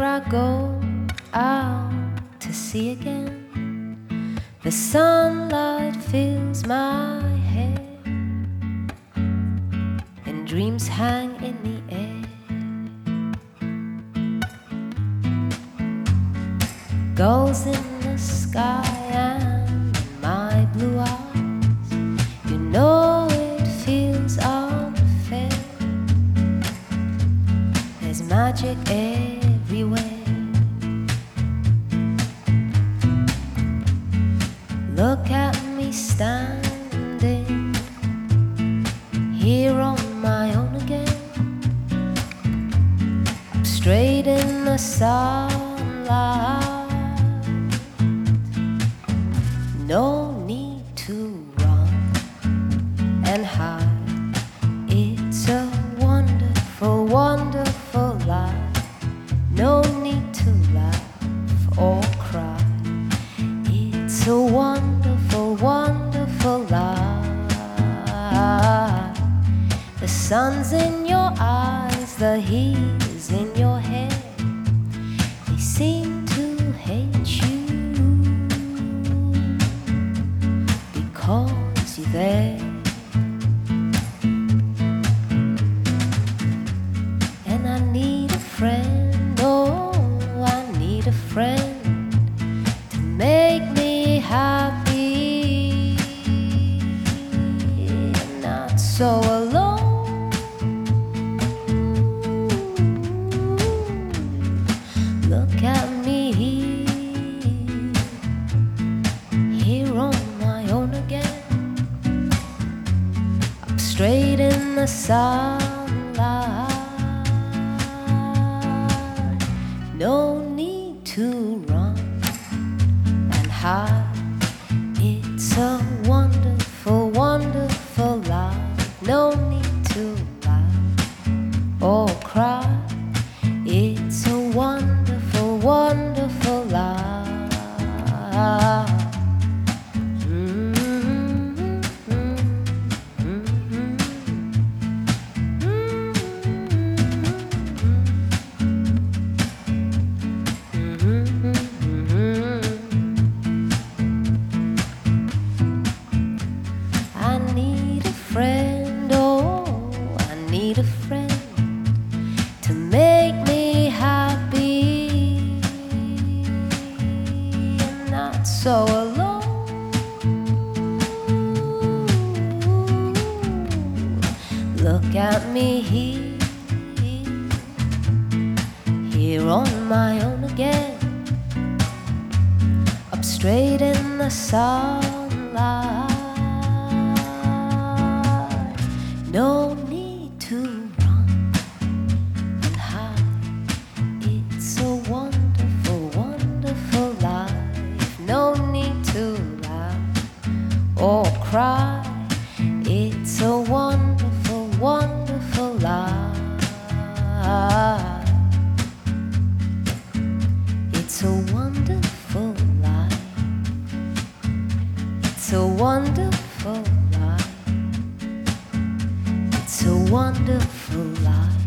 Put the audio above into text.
Here I go out to sea again. The sunlight fills my head, and dreams hang in the air. Gulls in the sky and my blue eyes. You know it feels unfair. There's magic everywhere. Straight in the sunlight. No need to run and hide. It's a wonderful, wonderful life. No need to laugh or cry. It's a wonderful, wonderful life. The sun's in your eyes, the heat is in your seem to hate you because you're there. And I need a friend, oh, I need a friend to make me happy. Not so Look at me here on my own again. I'm straight in the sunlight. No need to run and hide. It's a wonderful, wonderful life. No need to laugh or cry. At me here, here on my own again. Up straight in the sunlight. No need to run and hide. It's a wonderful, wonderful life. No need to laugh or cry. It's a wonderful life. It's a wonderful life. It's a wonderful life.